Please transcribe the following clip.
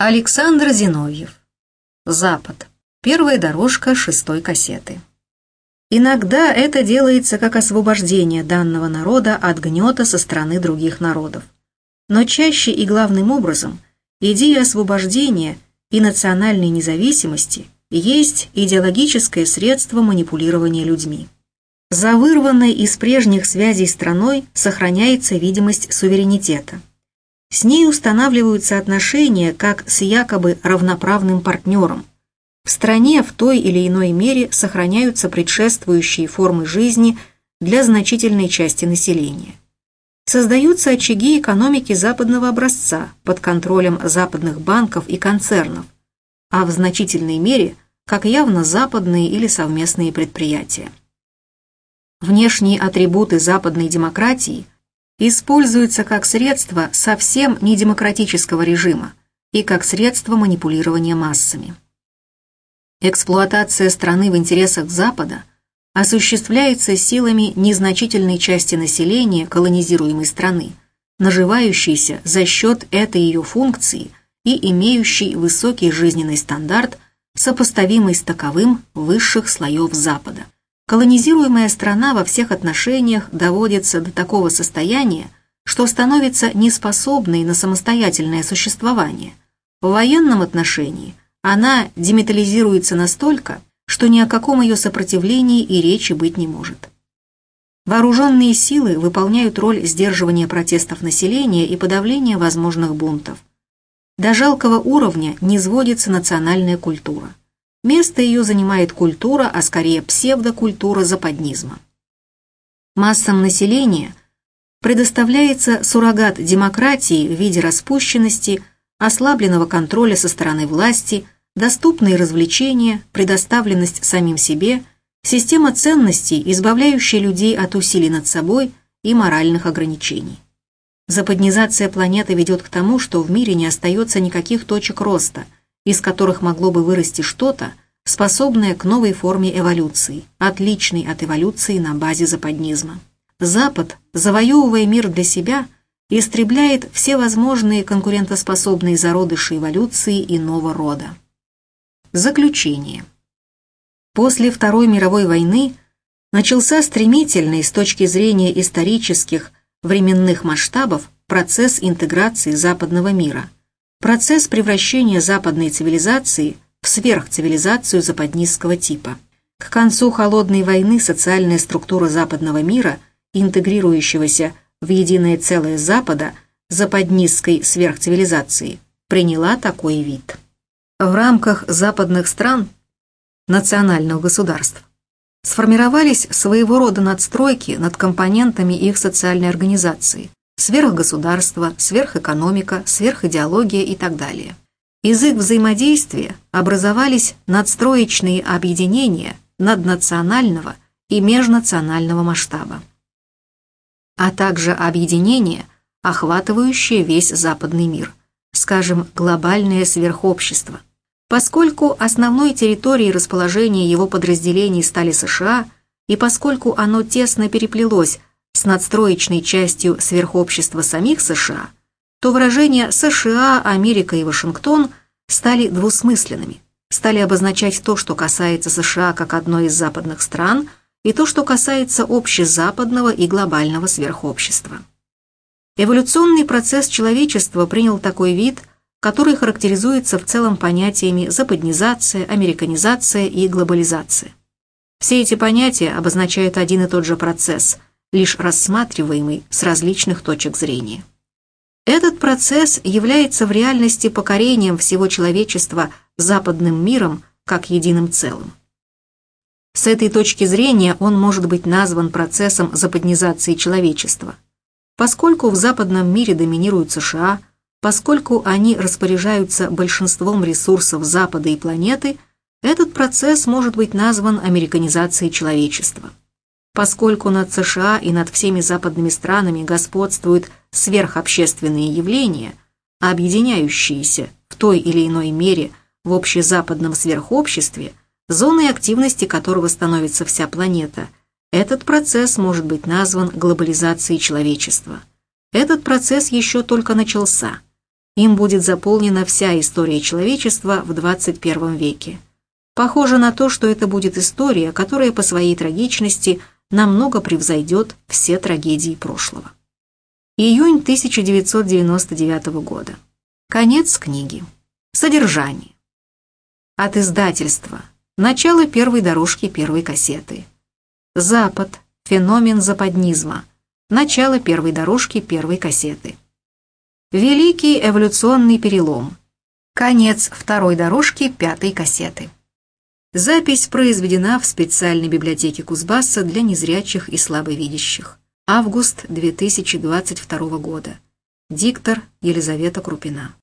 Александр Зиновьев. Запад. Первая дорожка шестой кассеты. Иногда это делается как освобождение данного народа от гнета со стороны других народов. Но чаще и главным образом идея освобождения и национальной независимости есть идеологическое средство манипулирования людьми. За вырванной из прежних связей страной сохраняется видимость суверенитета. С ней устанавливаются отношения как с якобы равноправным партнером. В стране в той или иной мере сохраняются предшествующие формы жизни для значительной части населения. Создаются очаги экономики западного образца под контролем западных банков и концернов, а в значительной мере как явно западные или совместные предприятия. Внешние атрибуты западной демократии – используется как средство совсем недемократического режима и как средство манипулирования массами. Эксплуатация страны в интересах Запада осуществляется силами незначительной части населения колонизируемой страны, наживающейся за счет этой ее функции и имеющей высокий жизненный стандарт, сопоставимый с таковым высших слоев Запада. Колонизируемая страна во всех отношениях доводится до такого состояния, что становится неспособной на самостоятельное существование. В военном отношении она деметализируется настолько, что ни о каком ее сопротивлении и речи быть не может. Вооруженные силы выполняют роль сдерживания протестов населения и подавления возможных бунтов. До жалкого уровня не сводится национальная культура. Место ее занимает культура, а скорее псевдокультура западнизма. Массам населения предоставляется суррогат демократии в виде распущенности, ослабленного контроля со стороны власти, доступные развлечения, предоставленность самим себе, система ценностей, избавляющая людей от усилий над собой и моральных ограничений. Западнизация планеты ведет к тому, что в мире не остается никаких точек роста – из которых могло бы вырасти что-то, способное к новой форме эволюции, отличной от эволюции на базе западнизма. Запад, завоевывая мир для себя, истребляет все возможные конкурентоспособные зародыши эволюции иного рода. Заключение. После Второй мировой войны начался стремительный с точки зрения исторических временных масштабов процесс интеграции западного мира – Процесс превращения западной цивилизации в сверхцивилизацию западнистского типа. К концу Холодной войны социальная структура западного мира, интегрирующегося в единое целое Запада, западнистской сверхцивилизации, приняла такой вид. В рамках западных стран национальных государств сформировались своего рода надстройки над компонентами их социальной организации, сверхгосударство, сверхэкономика, сверхидеология и так далее. Из их взаимодействия образовались надстроечные объединения наднационального и межнационального масштаба, а также объединения, охватывающие весь западный мир, скажем, глобальное сверхобщество. Поскольку основной территорией расположения его подразделений стали США, и поскольку оно тесно переплелось с надстроечной частью сверхобщества самих США, то выражения США, Америка и Вашингтон стали двусмысленными, стали обозначать то, что касается США как одной из западных стран, и то, что касается общезападного и глобального сверхобщества. Эволюционный процесс человечества принял такой вид, который характеризуется в целом понятиями западнизация, американизация и глобализация. Все эти понятия обозначают один и тот же процесс – лишь рассматриваемый с различных точек зрения. Этот процесс является в реальности покорением всего человечества западным миром как единым целым. С этой точки зрения он может быть назван процессом западнизации человечества. Поскольку в западном мире доминируют США, поскольку они распоряжаются большинством ресурсов Запада и планеты, этот процесс может быть назван американизацией человечества. Поскольку над США и над всеми западными странами господствуют сверхобщественные явления, объединяющиеся в той или иной мере в общезападном сверхобществе, зоной активности которого становится вся планета, этот процесс может быть назван глобализацией человечества. Этот процесс еще только начался. Им будет заполнена вся история человечества в 21 веке. Похоже на то, что это будет история, которая по своей трагичности намного превзойдет все трагедии прошлого. Июнь 1999 года. Конец книги. Содержание. От издательства. Начало первой дорожки первой кассеты. Запад. Феномен западнизма. Начало первой дорожки первой кассеты. Великий эволюционный перелом. Конец второй дорожки пятой кассеты. Запись произведена в специальной библиотеке Кузбасса для незрячих и слабовидящих. Август 2022 года. Диктор Елизавета Крупина.